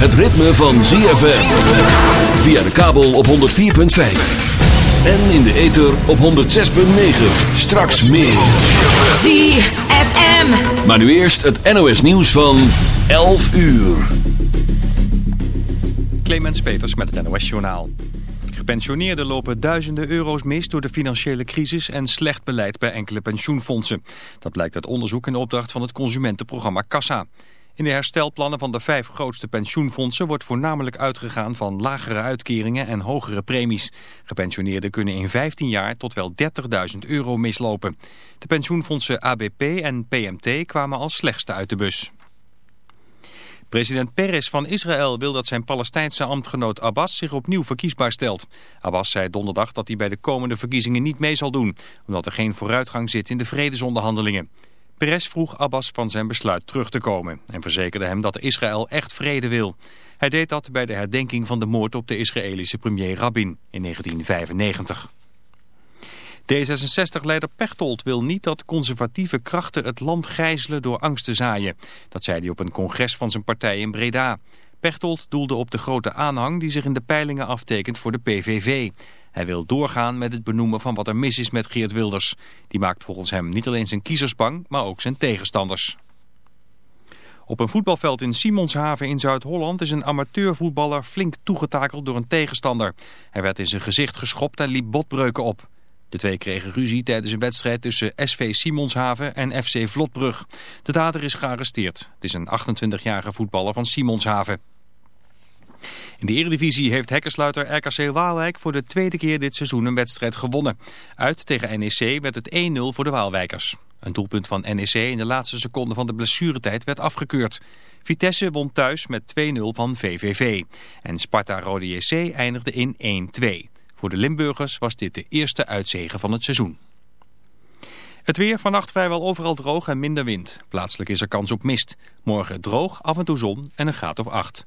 het ritme van ZFM. Via de kabel op 104.5. En in de ether op 106.9. Straks meer. ZFM. Maar nu eerst het NOS nieuws van 11 uur. Clemens Peters met het NOS Journaal. Gepensioneerden lopen duizenden euro's mis door de financiële crisis en slecht beleid bij enkele pensioenfondsen. Dat blijkt uit onderzoek in opdracht van het consumentenprogramma Kassa. In de herstelplannen van de vijf grootste pensioenfondsen wordt voornamelijk uitgegaan van lagere uitkeringen en hogere premies. Gepensioneerden kunnen in 15 jaar tot wel 30.000 euro mislopen. De pensioenfondsen ABP en PMT kwamen als slechtste uit de bus. President Peres van Israël wil dat zijn Palestijnse ambtgenoot Abbas zich opnieuw verkiesbaar stelt. Abbas zei donderdag dat hij bij de komende verkiezingen niet mee zal doen, omdat er geen vooruitgang zit in de vredesonderhandelingen. Peres vroeg Abbas van zijn besluit terug te komen en verzekerde hem dat Israël echt vrede wil. Hij deed dat bij de herdenking van de moord op de Israëlische premier Rabin in 1995. D66-leider Pechtold wil niet dat conservatieve krachten het land gijzelen door angst te zaaien. Dat zei hij op een congres van zijn partij in Breda. Pechtold doelde op de grote aanhang die zich in de peilingen aftekent voor de PVV. Hij wil doorgaan met het benoemen van wat er mis is met Geert Wilders. Die maakt volgens hem niet alleen zijn kiezers bang, maar ook zijn tegenstanders. Op een voetbalveld in Simonshaven in Zuid-Holland is een amateurvoetballer flink toegetakeld door een tegenstander. Hij werd in zijn gezicht geschopt en liep botbreuken op. De twee kregen ruzie tijdens een wedstrijd tussen SV Simonshaven en FC Vlotbrug. De dader is gearresteerd. Het is een 28-jarige voetballer van Simonshaven. In de Eredivisie heeft hekkersluiter RKC Waalwijk voor de tweede keer dit seizoen een wedstrijd gewonnen. Uit tegen NEC werd het 1-0 voor de Waalwijkers. Een doelpunt van NEC in de laatste seconde van de blessuretijd werd afgekeurd. Vitesse won thuis met 2-0 van VVV. En Sparta-Rode JC eindigde in 1-2. Voor de Limburgers was dit de eerste uitzegen van het seizoen. Het weer vannacht vrijwel overal droog en minder wind. Plaatselijk is er kans op mist. Morgen droog, af en toe zon en een graad of acht.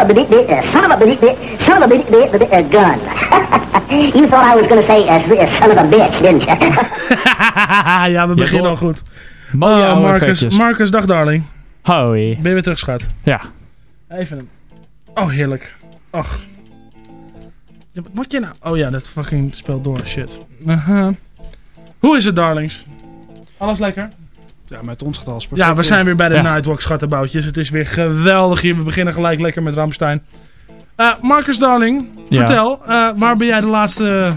Son of a bit, uh, son of a bit, son of a bit, bit, bit, uh, gun. you thought I was going to say uh, son of a bitch, didn't you? ja, we beginnen al goed. Mooie Oh, Marcus. Marcus, dag darling. Hoi. Ben je weer terug, schat? Ja. Even. Oh, heerlijk. Ach. Ja, wat moet je nou? Oh ja, dat fucking speelt door. Shit. Aha. Hoe is het, darlings? Alles lekker? Ja, met ons gaat alles perfect. Ja, we zijn weer bij de Ja. Nightwalk schattenboutjes. Het is weer geweldig hier. We beginnen gelijk lekker met Ramstein. Eh, Marcus Darling, Ja. vertel. eh, waar ben jij de laatste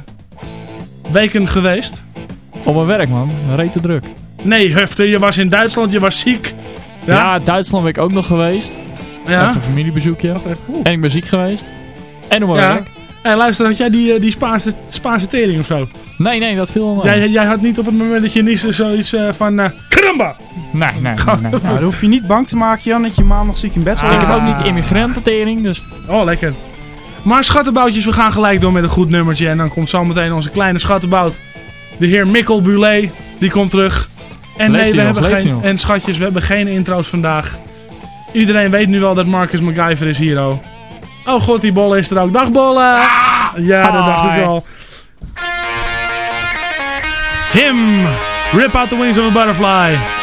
weken geweest? Op mijn werk, man. Reet te druk. Nee, Hufte, je was in Duitsland, je was ziek. Ja, Ja? Duitsland ben ik ook nog geweest. Ja? Even een familiebezoekje. En ik ben ziek geweest. En op mijn Ja. werk. En luister, had jij die, eh, die Spaanse, Spaanse tering of zo? Nee, nee, dat viel wel. Jij, jij had niet op het moment dat je nieste zoiets eh, van... eh Karamba! Nee, nee, nee. nee. Nou, dan hoef je niet bang te maken, Jan, dat je maandag ziek in bed zal Ah. Ik heb ook niet immigrantentering, dus... Oh, lekker. Maar schattenboutjes, we gaan gelijk door met een goed nummertje. En dan komt zo meteen onze kleine schattenbout. De heer Mikkel Bulet, die komt terug. En Leeft nee, we nog? hebben Leeft geen... En schatjes, we hebben geen intro's vandaag. Iedereen weet nu wel dat Marcus MacGyver is hier, oh. Oh god, die Bolle is er ook. Dag Bolle! ja, dat dacht ik al. Him! Rip out the wings of a butterfly.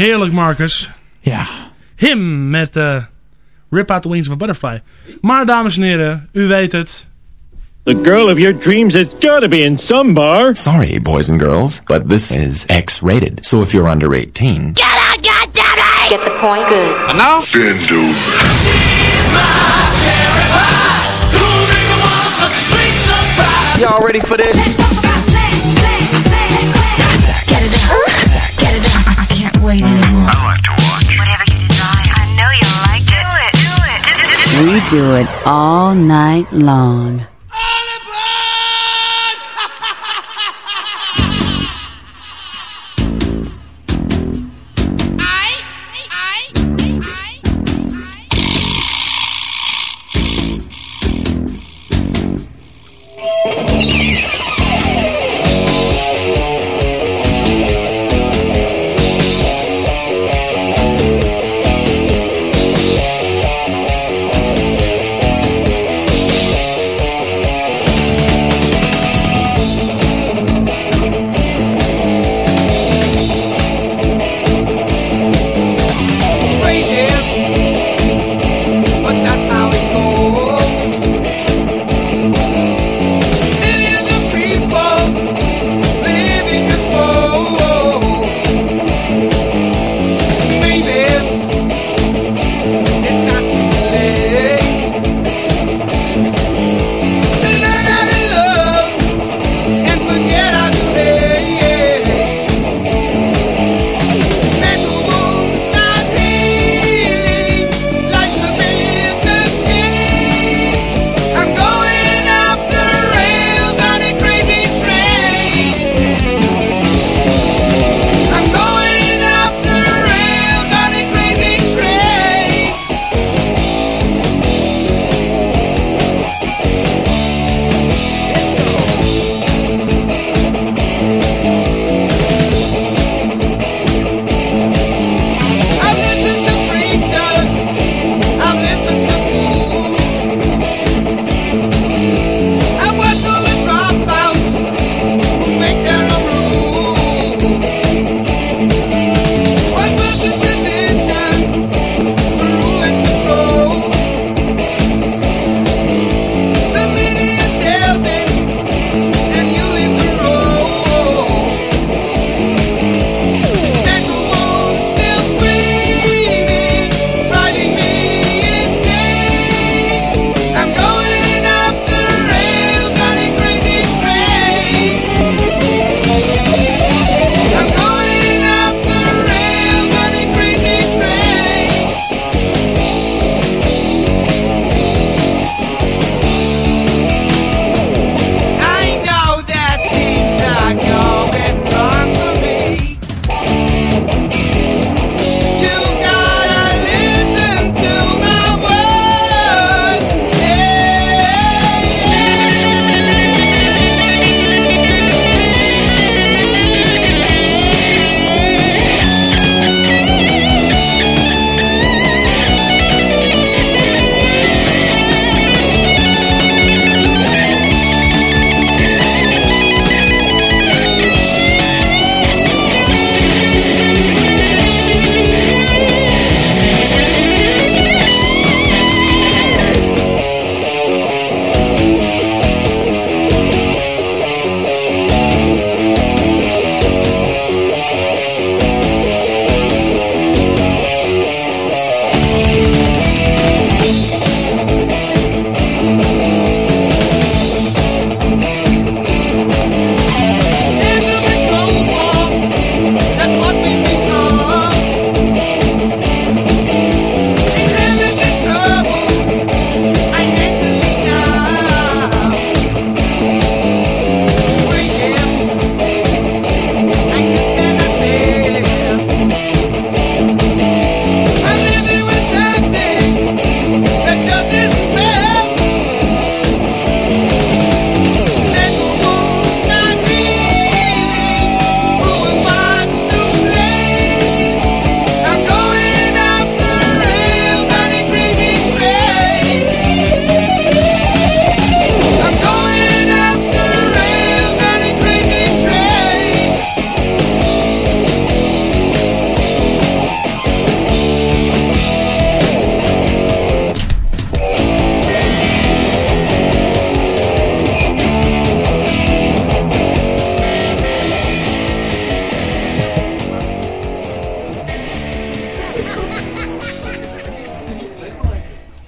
Heerlijk Marcus. Ja. Him met eh, Rip Out the Wings of a Butterfly. Maar dames en heren, u weet het. The girl of your dreams has got to be in some bar. Sorry, boys and girls, but this is X rated. So if you're under 18, Get the point? Good. Bend over. Y'all ready for this? Get it up. Get it up. I do it all night long.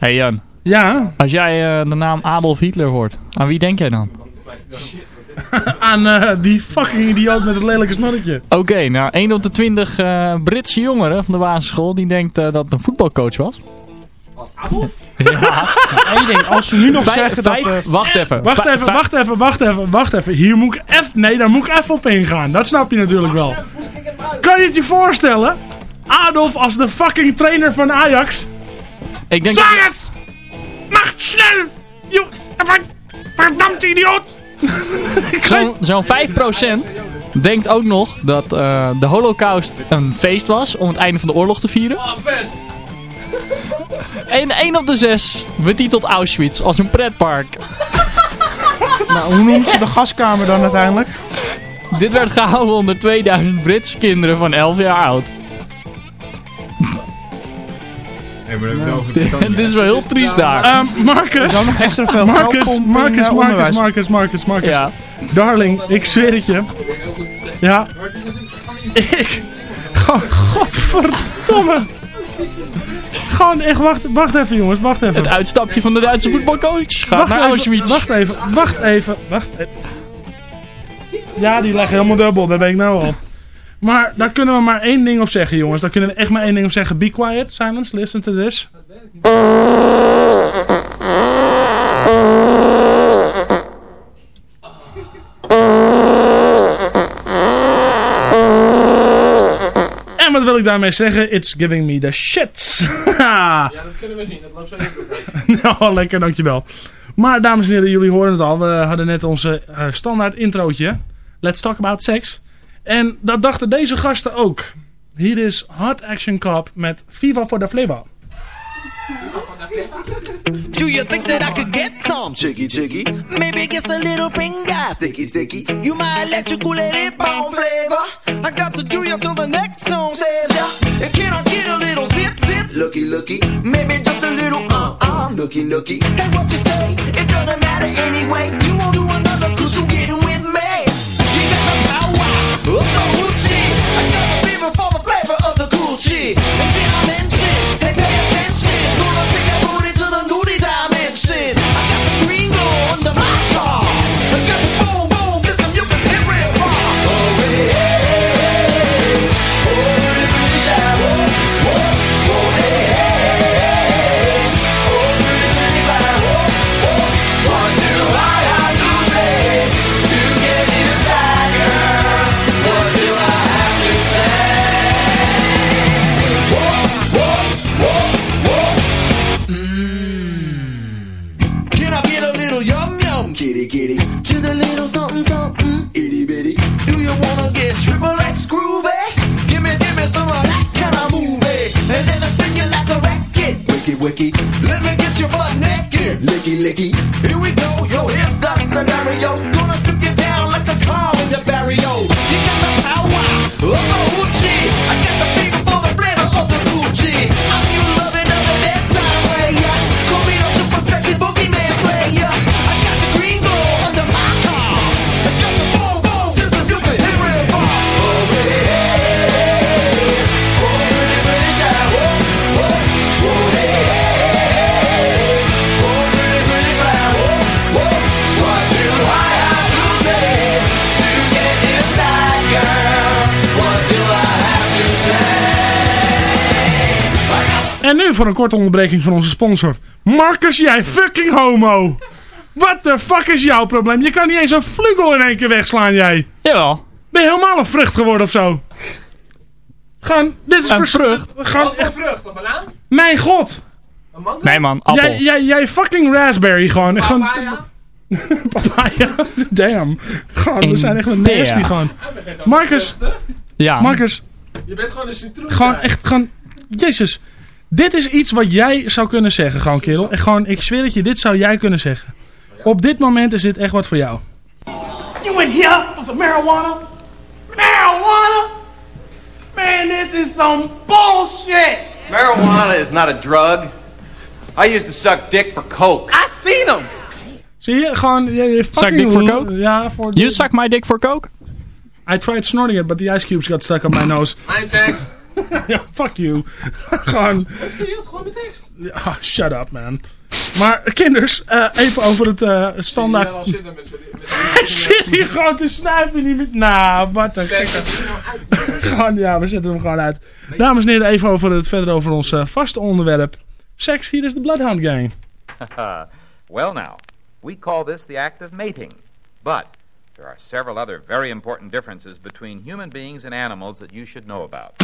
Hey Jan. Ja? Als jij eh, de naam Adolf Hitler hoort, aan wie denk jij dan? Aan eh, die fucking idioot met het lelijke snorretje. Oké, nou 1 op de 20 eh, Britse jongeren van de basisschool die denkt eh, dat het een voetbalcoach was. Adolf? Eén ding, als ze nu nog Vijf- zeggen dat... vijf- eh, wacht even. Wacht even, wacht even, wacht even, wacht even. Hier moet ik even... Nee, daar moet ik even op ingaan. Dat snap je natuurlijk wel. Kan je het je voorstellen? Adolf als de fucking trainer van Ajax. Ik denk Zeg het! Mach snel! Jo, verdammt idioot! Zo'n zo'n 5% denkt ook nog dat eh, de holocaust een feest was om het einde van de oorlog te vieren. En 1 op de 6 betitelt Auschwitz als een pretpark. nou, hoe noemt ze de gaskamer dan uiteindelijk? Dit werd gehouden onder 2000 Britse kinderen van 11 jaar oud. Dit is wel heel triest daar. Ehm, Marcus. Dan extra veel Marcus, Marcus, Marcus. Marcus, Marcus, Marcus. Ja. Darling, ik zweer het je. Ja. Ik. Gewoon, godverdomme. Gewoon echt, wacht, wacht even jongens, wacht even. Het uitstapje van de Duitse voetbalcoach gaat wacht naar even, Auschwitz. Wacht even, wacht even, wacht even. Ja, die leggen helemaal dubbel, dat weet ik nou al. Maar daar kunnen we maar één ding op zeggen, jongens. Daar kunnen we echt maar één ding op zeggen. Be quiet, silence, listen to this. En wat wil ik daarmee zeggen? It's giving me the shits. ja, dat kunnen we zien. Dat loopt zo in uit. nou, lekker, dankjewel. Maar dames en heren, jullie horen het al. We hadden net onze eh, standaard introotje. Let's talk about sex. En dat dachten deze gasten ook. Hier is Hot Action Cop met Viva for the Flavor. Do you think that I could get some chicky chicky? Maybe get a little finger sticky sticky. You my electrical lip on flavor. I got to do you till the next song says yeah. Can I get a little zip zip? Looky looky. Maybe just a little uh uh. Looky looky. Hey, what you say? It doesn't matter anyway. You won't do another cause you getting with me. You got the power of the hoochie. I got the fever for the flavor of the coochie. And then I mention, wicky. Let me get your butt naked. Licky licky. Voor een korte onderbreking van onze sponsor. Marcus, jij fucking homo. What the fuck is jouw probleem? Je kan niet eens een vlugel in één keer wegslaan, jij. Jawel. Ben je helemaal een vrucht geworden of zo? Gewoon, dit is Een vrucht? Gewoon, Wat voor vrucht? Een banaan? mijn god. Een mango? Nee man, appel. Jij, jij, jij fucking raspberry gewoon. gewoon Papaya? papaya. Damn. Gewoon, we zijn echt een nasty gewoon. Marcus, Ja. Marcus, Je bent gewoon een citroen. gewoon echt gewoon... Jezus. Dit is iets wat jij zou kunnen zeggen, gewoon kerel. En gewoon, ik zweer dat je, dit zou jij kunnen zeggen. Op dit moment is dit echt wat voor jou. You in here for some marijuana? Marijuana? Man, this is some bullshit. Marijuana is not a drug. I used to suck dick for coke. I seen them. Zie je? Gewoon, je, je fucking... dick for coke? Ja, voor... You suck my dick for coke? I tried snorting it, but the ice cubes got stuck on my nose. Mijn tekst. ja, fuck you. gewoon... Heeft gewoon met tekst? Ja shut up, man. Maar kinders, eh, even over het standaard... Hij zit, met zit hier gewoon te snuiven. Niet met... Nou, wat een... gewoon, ja, we zetten hem gewoon uit. Dames en heren, even over het, verder over ons eh, vaste onderwerp. Seks, hier is de Bloodhound Gang. well now, we call this the act of mating. But there are several other very important differences between human beings and animals that you should know about.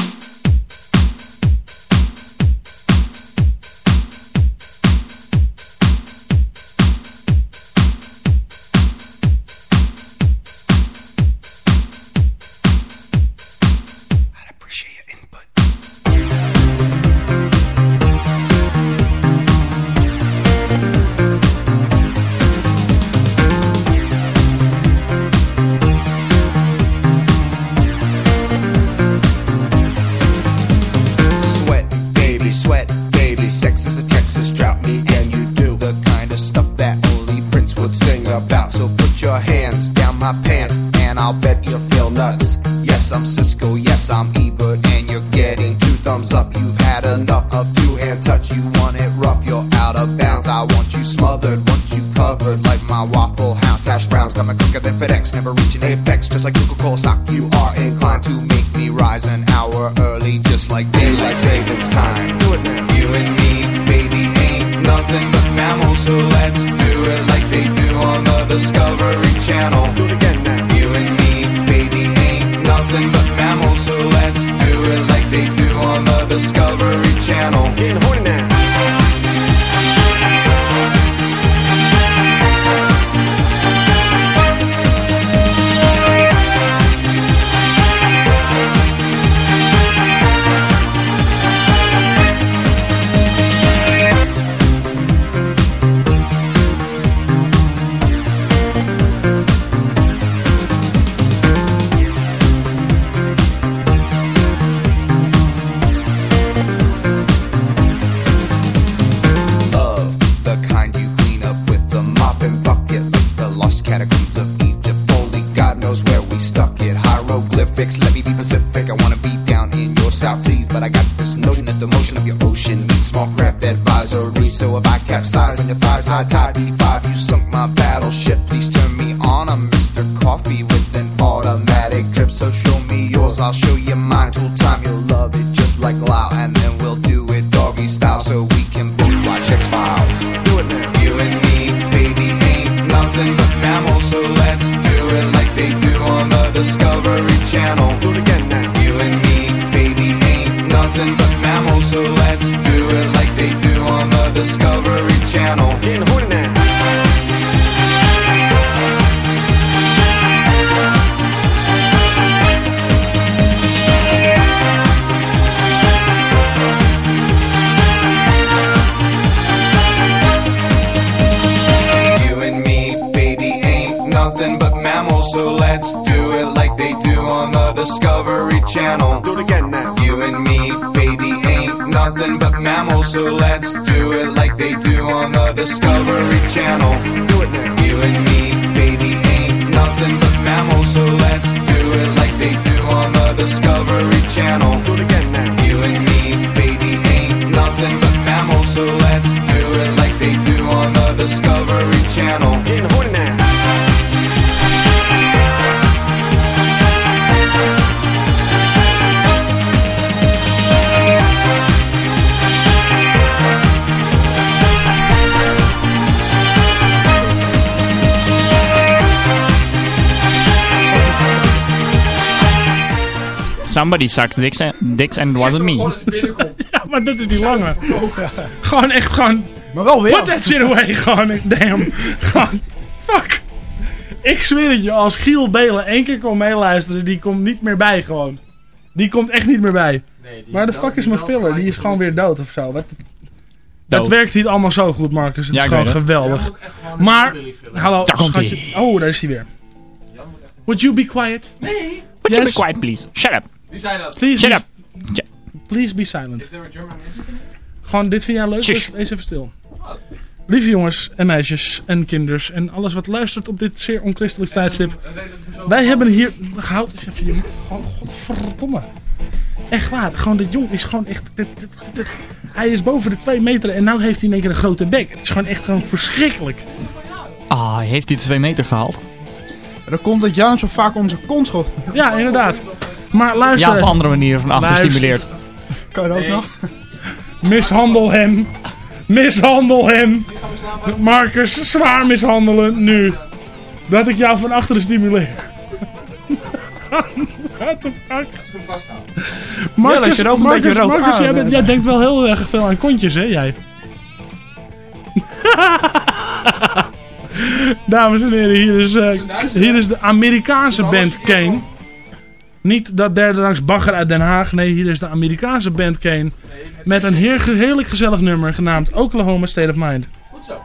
somebody sucks dicks and, dicks and it wasn't me. ja, maar dat is die lange. Gewoon echt gewoon... Maar wel weer. Put that shit away. Gewoon damn. Gewoon, fuck. Ik zweer het je, als Giel Belen één keer kon meeluisteren, die komt niet meer bij gewoon. Die komt echt niet meer bij. Nee, maar de fuck is mijn filler? Die is gewoon weer dood of zo. Wat Dat werkt hier allemaal zo goed, Marcus. Het ja, is gewoon geweldig. Maar, hallo. Oh, daar is hij weer. Would you be quiet? Nee. Would you be quiet, please? Shut up. Wie zei dat? Please Shut up. Please be silent. Gewoon, dit vind jij leuk? Wees even stil. Lieve jongens en meisjes en kinders en alles wat luistert op dit zeer onchristelijk tijdstip. Wij hebben hier... Houd eens even je... Godverdomme. Echt waar, gewoon dat jong is gewoon echt... Hij is boven de 2 meter en nu heeft hij in één keer een grote bek. Het is gewoon echt gewoon verschrikkelijk. Ah, heeft hij de 2 meter gehaald? Dat komt dat Jan zo vaak onze kont schot. Ja, inderdaad. Maar luister... Ja, op een andere manier van achter stimuleert. Kan ook nog. Mishandel hem. Mishandel hem. Marcus, zwaar mishandelen nu. Dat ik jou van achter stimuleer. What the fuck? Marcus, ja, Marcus, Marcus, ah, jij, denkt wel heel erg veel aan kontjes, hè, jij? Dames en heren, hier is, eh, hier is de Amerikaanse band Kane. Niet dat derde rangs bagger uit Den Haag. Nee, hier is de Amerikaanse band Kane. Met een heer, heerlijk gezellig nummer genaamd Oklahoma State of Mind. Goed zo.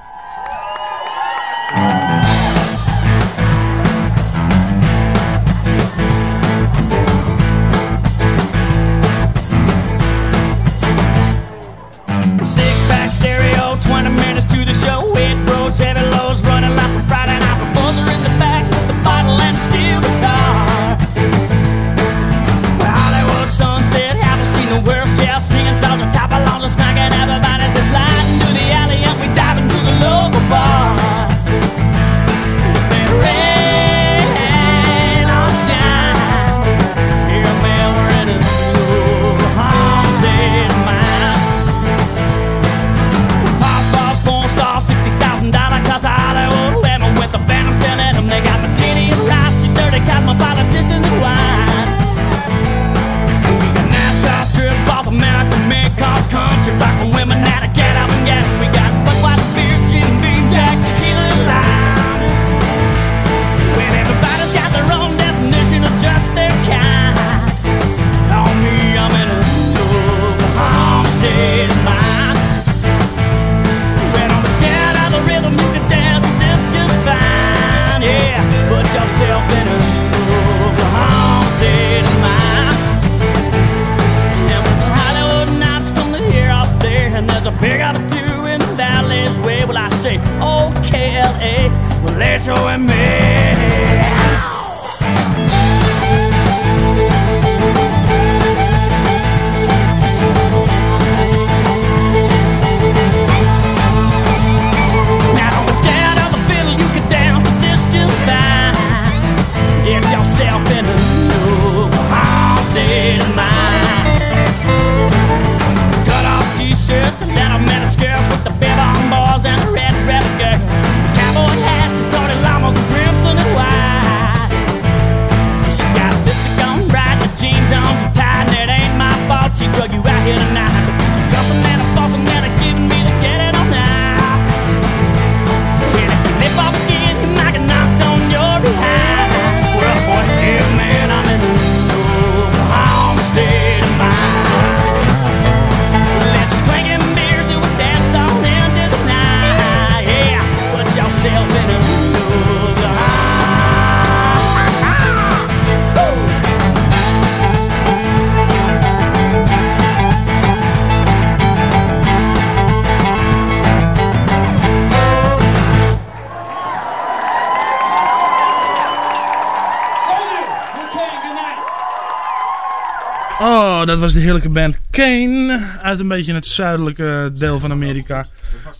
Oh, dat was de heerlijke band Kane. Uit een beetje het zuidelijke deel van Amerika.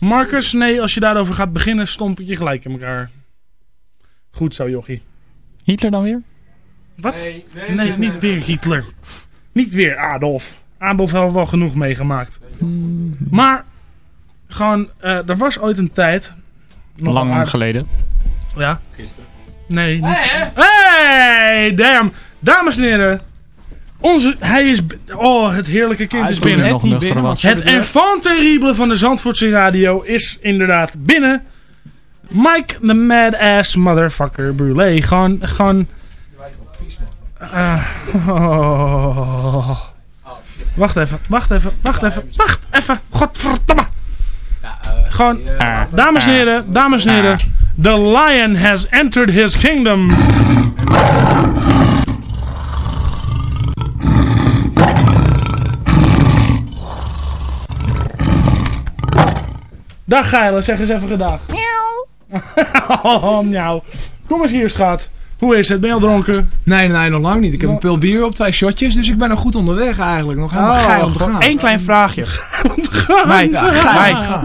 Marcus, nee, als je daarover gaat beginnen, stomp ik je gelijk in elkaar. Goed zo, jochie. Hitler dan weer? Wat? Nee, nee, Nee, nee, nee, niet nee. weer Hitler. Niet weer Adolf. Adolf hebben we wel genoeg meegemaakt. Maar, gewoon, eh, er was ooit een tijd... nog Lang, geleden. Ja. Nee, niet. Hey, damn. Dames en heren. Onze, hij is... Oh, het heerlijke kind Hij is binnen. binnen. Net niet binnen, was. maar Het enfant terrible van de Zandvoortse radio is inderdaad binnen. Mike the mad ass motherfucker Brûlé. Gewoon, gewoon... Oh. Wacht even, wacht even, wacht even, wacht even. Godverdomme. Gewoon, dames en heren, dames en heren. The lion has entered his kingdom. Dag Geile, zeg eens even gedag. oh, miauw. Kom eens hier, schat. Hoe is het? Ben je al dronken? Nee, nee, nog lang niet. Ik heb een pil bier op, twee shotjes, dus ik ben nog goed onderweg eigenlijk. Nog helemaal Oh, geil om te gaan. Eén klein vraagje. Mike.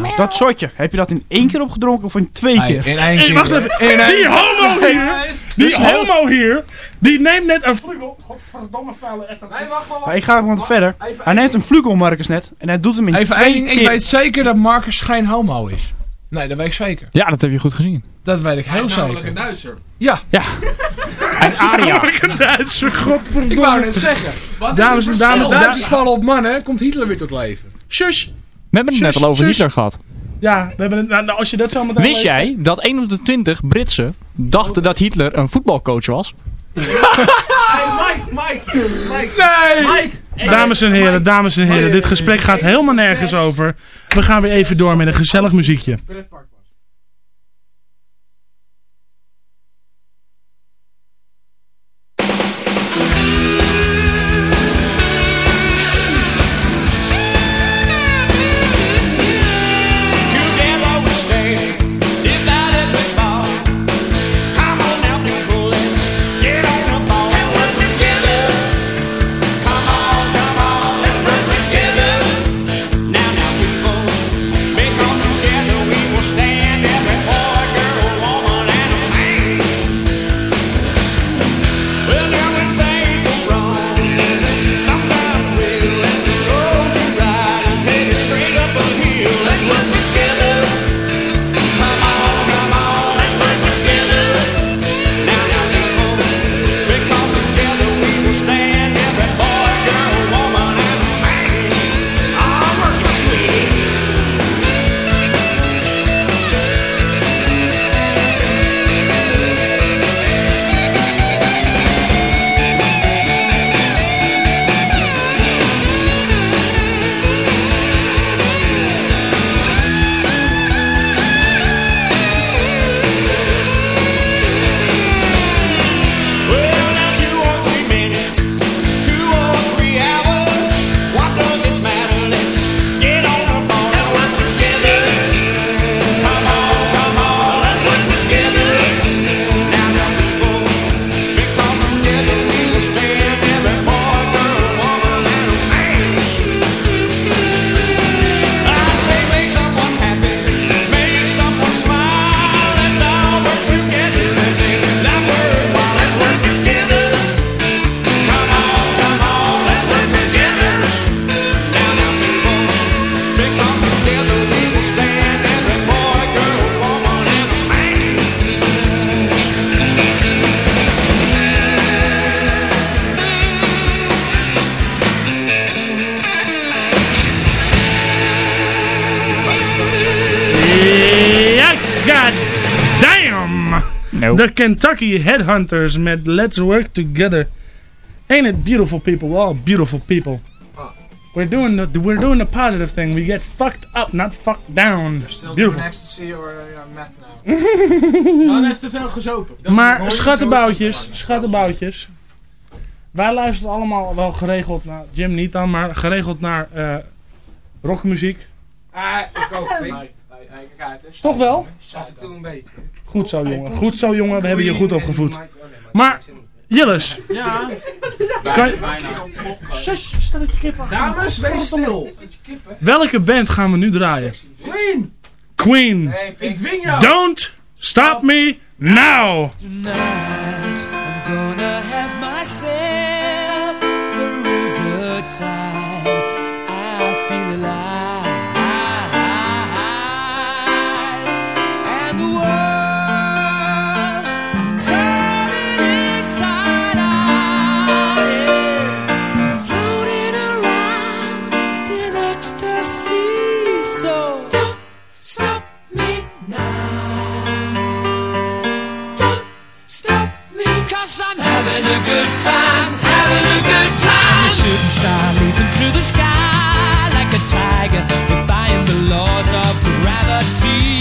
Mike, dat shotje, heb je dat in één keer opgedronken of in twee keer? in één Hey, keer. wacht even. In één Die keer. homo hier, die Dus homo hier, die neemt net een vlugel. Godverdomme vuile etter. Nee, wacht, wacht, Maar ik ga gewoon verder. Hij neemt een vlugel, Marcus, net. En hij doet hem in Even twee één ding, ik keer. weet zeker dat Marcus geen homo is. Nee, dat weet ik zeker. Ja, dat heb je goed gezien. Dat weet ik Hij heel is namelijk zeker. een Duitser. Ja, Ja. En Aria. Een Duitser, ik godverdomme. wou net zeggen. Wat Dames en is dames Als en Duitsers vallen op mannen, komt Hitler weer tot leven. Shush. We hebben het net al over Hitler gehad. Ja, we hebben het, nou, als je dat zo meteen Wist jij dat 1 op de 20 Britsen dachten dat Hitler een voetbalcoach was? Hey, Mike, Mike, Mike. Nee! Mike. Dames en heren, dames en heren, dit gesprek gaat helemaal nergens over. We gaan weer even door met een gezellig muziekje. The Kentucky Headhunters met Let's Work Together. Ain't it beautiful people? We're all beautiful people. We're doing the we're doing the positive thing. We get fucked up, not fucked down. Still Beautiful. doing ecstasy or uh, meth now. Dan heeft te veel gezopen. Maar schattenboutjes, schattenboutjes. Wij luisteren allemaal wel geregeld naar, Jim niet dan, maar geregeld naar eh, rockmuziek. Ah, ik ook. Hè. Toch wel? Af en toe een beetje. Goed zo jongen, goed zo jongen, we hebben je goed opgevoed. Maar, Jilles, Ja. kan, Shush, stelletje kippen. Dames, wees stil. welke band gaan we nu draaien? Queen. Queen, Ik dwing jou. Don't Stop Me Now! Tonight I'm gonna have myself a real good time. star leaping through the sky like a tiger, defying the laws of gravity.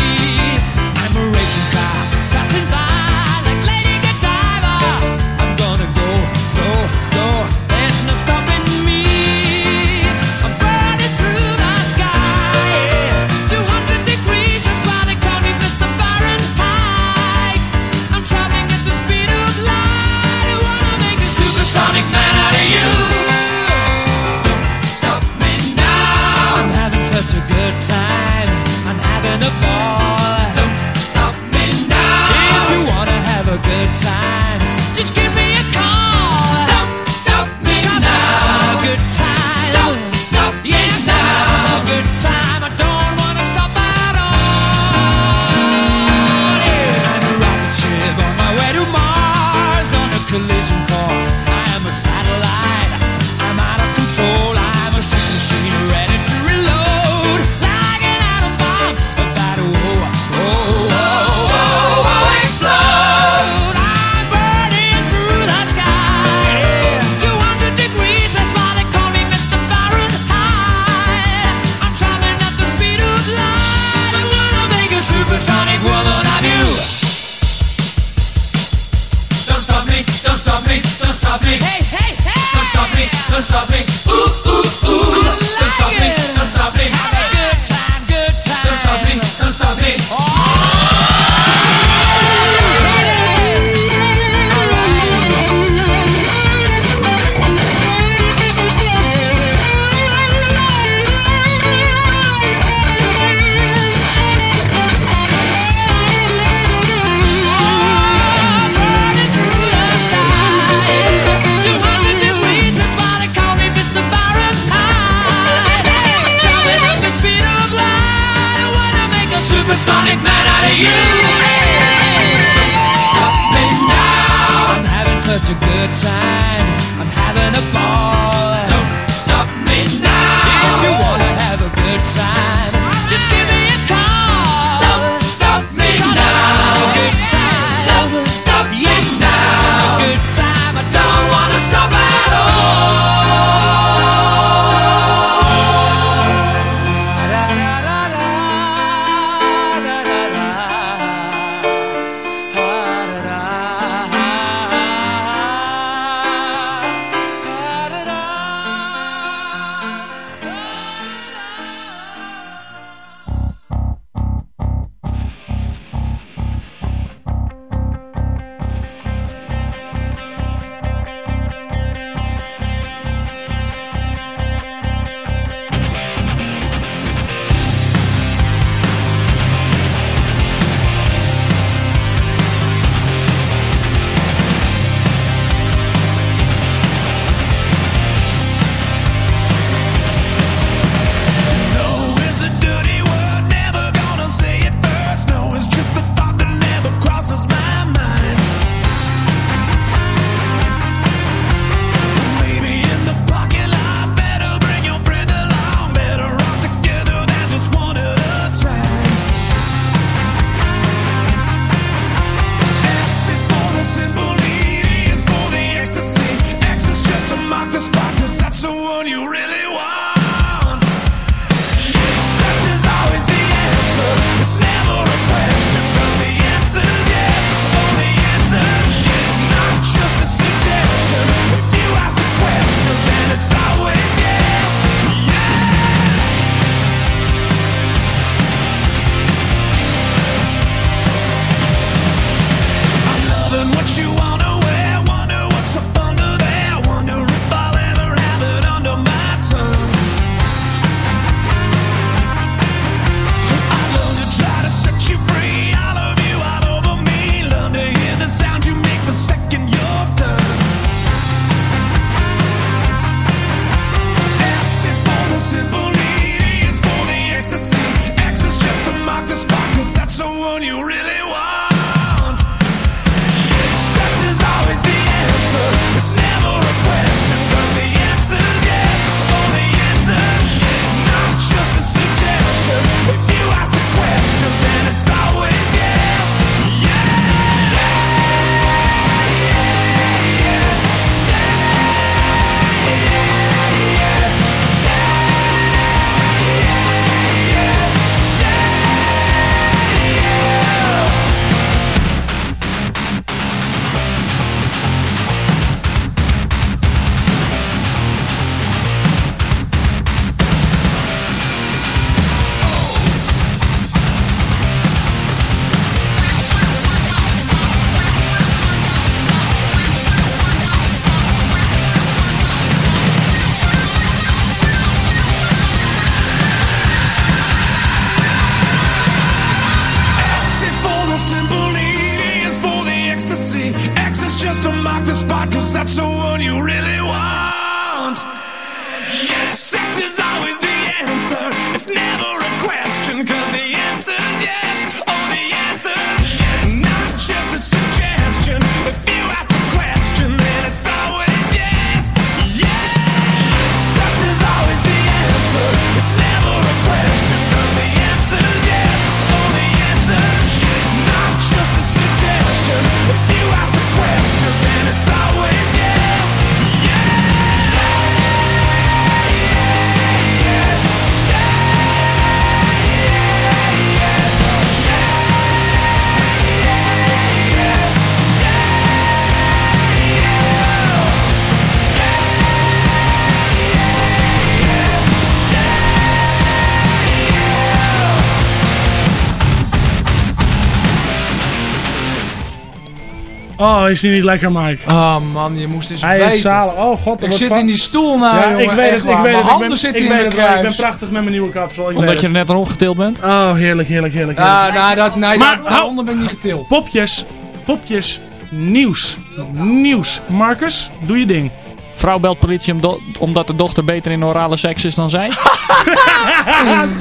Oh, is die niet lekker, Mike? Oh man, je moest eens Hij is zalig. Oh god. Ik zit in die stoel nou, ja, Ik weet het, ik weet mijn handen zitten in de. Ik ben prachtig met mijn nieuwe kapsel. Omdat je er net erop getild bent? Oh, heerlijk, heerlijk, heerlijk. Ah, nou, dat, nee, maar, daar, ben ik niet getild. Popjes, popjes, nieuws. Nieuws. Marcus, doe je ding. Vrouw belt politie omdat de dochter beter in orale seks is dan zij.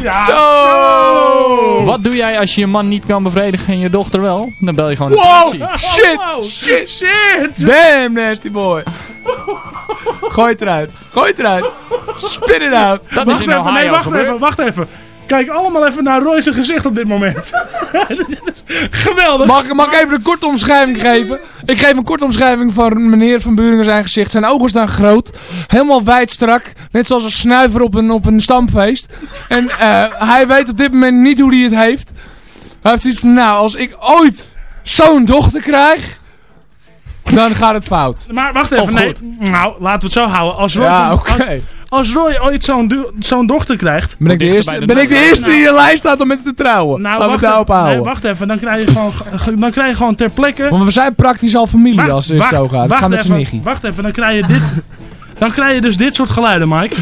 Ja, Zo! Wat doe jij als je je man niet kan bevredigen en je dochter wel? Dan bel je gewoon de Wow! politie. Shit! Wow, shit, shit. Damn, nasty boy. Gooi het eruit. Gooi het eruit. Spit it out. Dat Wacht is in even, Ohio nee, wacht gebeurd. even, wacht even. Kijk allemaal even naar Roy's gezicht op dit moment. Dit is geweldig. Mag, ik- mag ik even een korte omschrijving geven? Ik geef een korte omschrijving van meneer Van Buringen zijn gezicht. Zijn ogen staan groot. Helemaal wijd strak. Net zoals een snuiver op een, op een stamfeest. En eh, hij weet op dit moment niet hoe hij het heeft. Hij heeft zoiets van, nou, als ik ooit zo'n dochter krijg... Dan gaat het fout. Maar wacht even, nee. Nou, laten we het zo houden. Als Roy, Ja, van- oké. als, als Roy ooit zo'n do- zo'n dochter krijgt... Ben ik de eerste, de ben ik de eerste die in je lijst staat om met te trouwen? Nou, Laten we daarop houden. nee, wacht even, dan krijg je gewoon, dan krijg je gewoon ter plekke... Want we zijn praktisch al familie Wacht, als het wacht, zo gaat. We wacht gaan even. Wacht even, dan krijg je dit... Dan krijg je dus dit soort geluiden, Mike.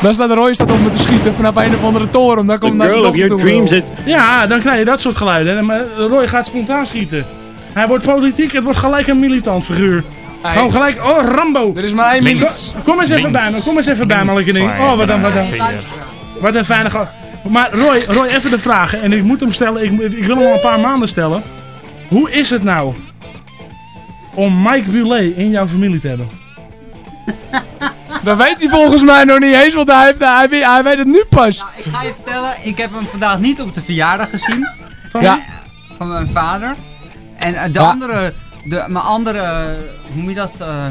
Daar staat Roy staat op met te schieten vanaf een of andere toren. Daar komt naar girl of dochter your toe. dreams is... Ja, dan krijg je dat soort geluiden. En, maar Roy gaat spontaan schieten. Hij wordt politiek, het wordt gelijk een militant figuur. Hey, Gewoon gelijk, oh Rambo. Er is maar één. Links. Kom, kom eens even Links. bij me, kom eens even bij me, Malkening. zwaar, Oh, wat een, wat een, wat een fijne gast. Maar Roy, Roy, even de vraag. En ik moet hem stellen, ik, ik wil hem al een paar maanden stellen. Hoe is het nou om Mike Bulet in jouw familie te hebben? Dat weet hij volgens mij nog niet eens, want hij, heeft, hij, weet, hij weet het nu pas. Nou, ik ga je vertellen, ik heb hem vandaag niet op de verjaardag gezien. Van Ja. Van mijn vader. En eh, de Ja. andere, de, mijn andere, hoe noem je dat? eh,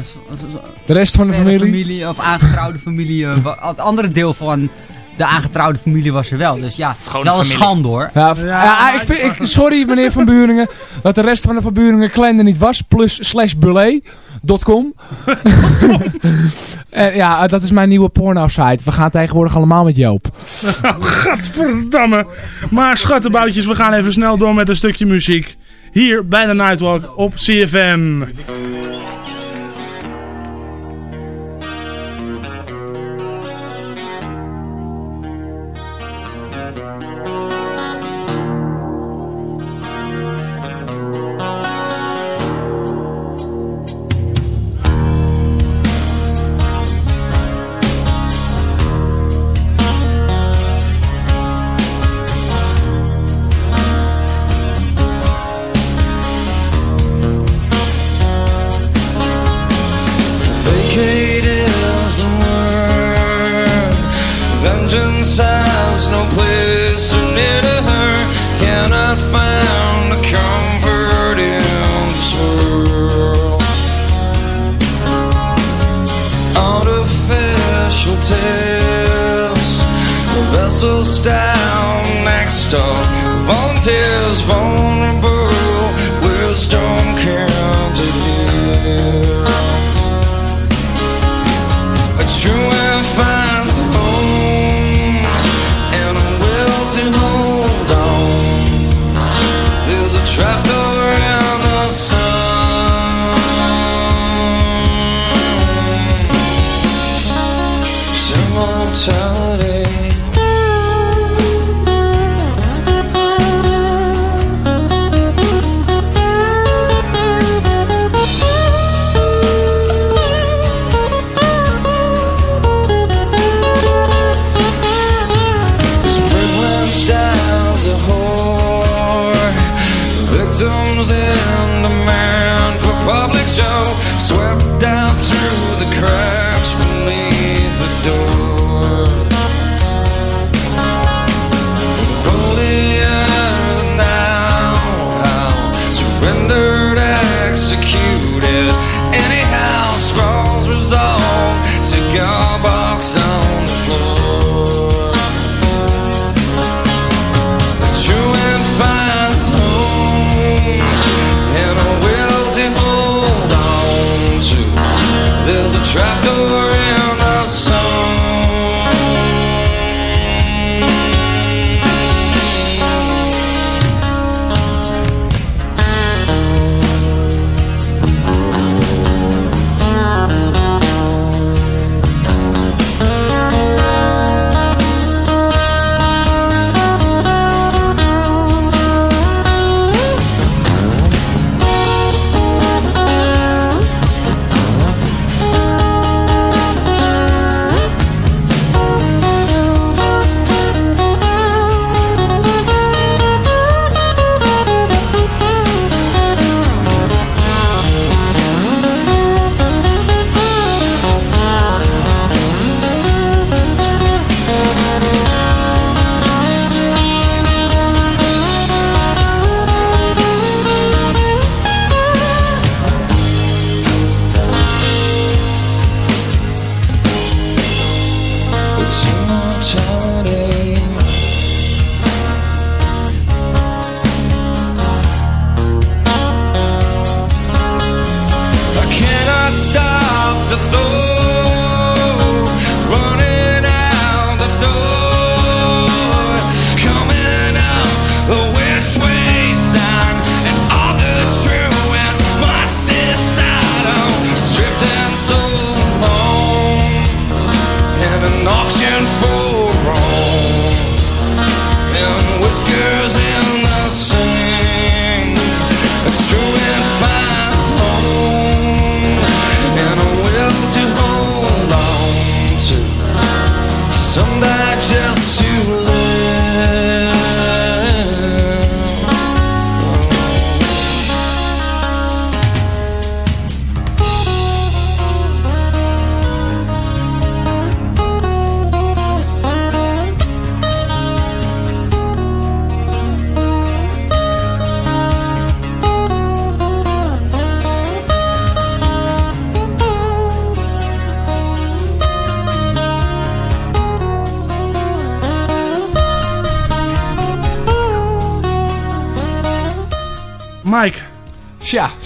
De rest van de verre familie. Of aangetrouwde familie. eh, het andere deel van de aangetrouwde familie was er wel. Dus ja, Schone wel een familie. schande hoor. Ja, ik vind, ik- sorry meneer Van Buringen, dat de rest van de Van Buringen clan er niet was. Plus slash bulet.com. en ja, dat is mijn nieuwe porno site. We gaan tegenwoordig allemaal met Joop. Gadverdamme. Maar schattenboutjes, we gaan even snel door met een stukje muziek. Hier bij de Nightwalk op CFM.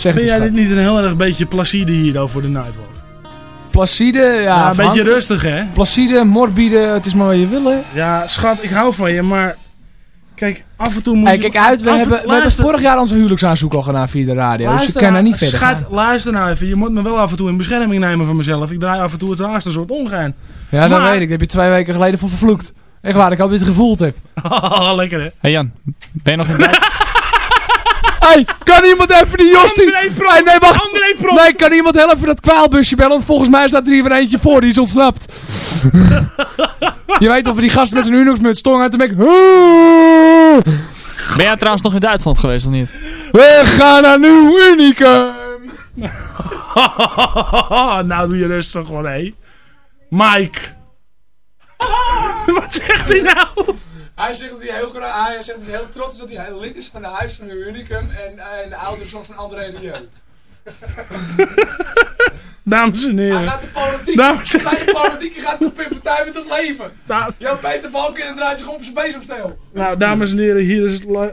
Zeg vind jij dit niet een heel erg beetje placide hier over de Nightwalk? Placide, ja. Ja, een beetje rustig hè? Placide, morbide, het is maar wat je wil, hè. Ja, schat, ik hou van je, maar... Kijk, af en toe moet Hey, je- kijk uit, we hebben, we hebben vorig jaar onze huwelijksaanzoek al gedaan via de radio. dus ik kan daar nou, niet verder schat, gaan. luister nou even. Je moet me wel af en toe in bescherming nemen van mezelf. Ik draai af en toe het laatste soort ongein. Ja, dat Maar- weet ik. Dat heb je twee weken geleden voor vervloekt. Echt waar, ik hoop dat je het gevoeld hebt. Lekker hè? Hey Jan, ben je nog in bed? hey, kan iemand even die Jostie... Hey, nee, wacht. Nee, kan iemand helpen dat kwaalbusje bellen? Want volgens mij staat er hier weer eentje voor, die is ontsnapt. je weet of die gast met zijn Unox-muts stong uit de mek. Ben jij trouwens nog in Duitsland geweest of niet? We gaan naar Nieuw Unicum. nou doe je rustig gewoon, hé. Mike. Wat zegt hij nou? Hij zegt dat hij heel, gra- hij zegt dat hij heel trots is dat hij lid is van de huis van Nieuw Unicum en, eh, en de ouderzorg van André Rieu. Dames en Hij heren. gaat de politiek, Dames en de politiek hij gaat op Pim Fortuyn met het leven. Nou, Jan Peter Balken draait zich op zijn bezemsteel. nou, dames en heren, hier is li-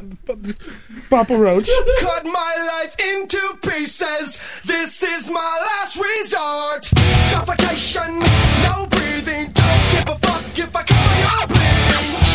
Papa Roach. Cut my life into pieces. This is my last resort. Suffocation, no breathing. Don't give a fuck if I cover your bleeding.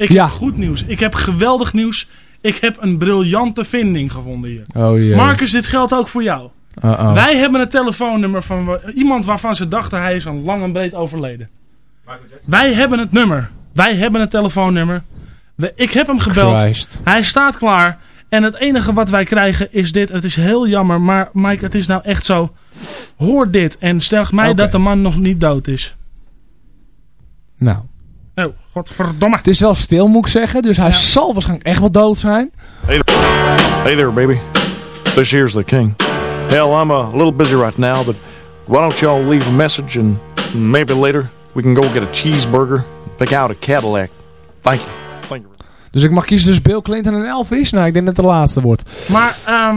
Ik Ja. heb goed nieuws. Ik heb geweldig nieuws. Ik heb een briljante vinding gevonden hier. Oh jee. Marcus, dit geldt ook voor jou. Uh-oh. Wij hebben het telefoonnummer van iemand waarvan ze dachten hij is al lang en breed overleden. Wij hebben het nummer. Wij hebben het telefoonnummer. We- ik heb hem gebeld. Christ. Hij staat klaar. En het enige wat wij krijgen is dit. Het is heel jammer, maar Mike, het is nou echt zo. Hoor dit en stel mij dat de man nog niet dood is. Nou. Oh, godverdomme. Het is wel stil, moet ik zeggen. Dus hij zal waarschijnlijk echt wel dood zijn. Hey there. hey there, baby. This here's the king. Hell, I'm a little busy right now, but why don't y'all leave a message and maybe later we can go get a cheeseburger, pick out a Cadillac. Thank you. Thank you. Dus ik mag kiezen tussen Bill Clinton en Elvis. Nou, ik denk dat het de laatste wordt. Maar, ehm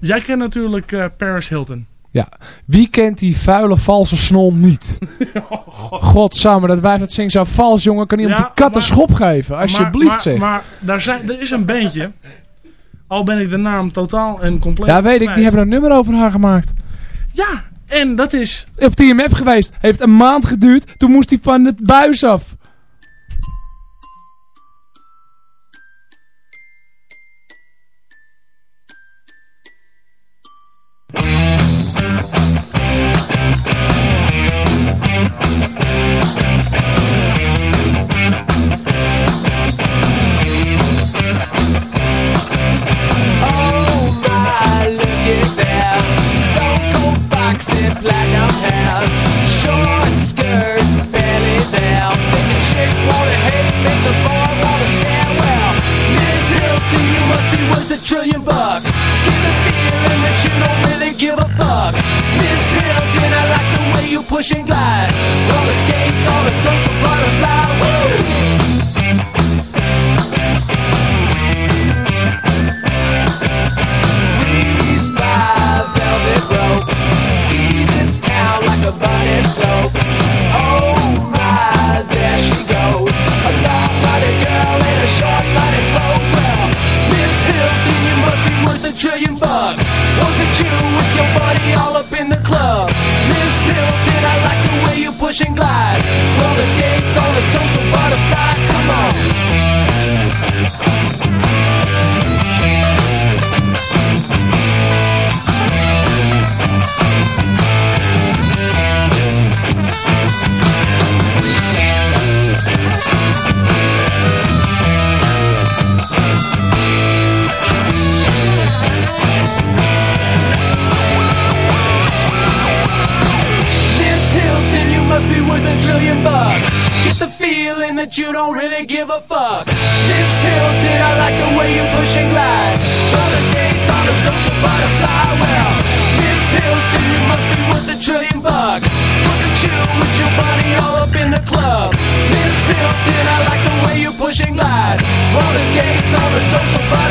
jij kent natuurlijk eh, Paris Hilton. Ja. Wie kent die vuile, valse snol niet? Godsamme, dat wijf dat zingt zo vals, jongen. Kan iemand Ja, die kat een schop geven? Alsjeblieft, maar, zeg. Maar, maar daar zijn, er is een bandje. Al ben ik de naam totaal en compleet ja, weet ik. Die hebben een nummer over haar gemaakt. Ja, en dat is... Op TMF geweest. Heeft een maand geduurd. Toen moest hij van het buis af. I like the way you push and glide. Roller skates on a social butterfly.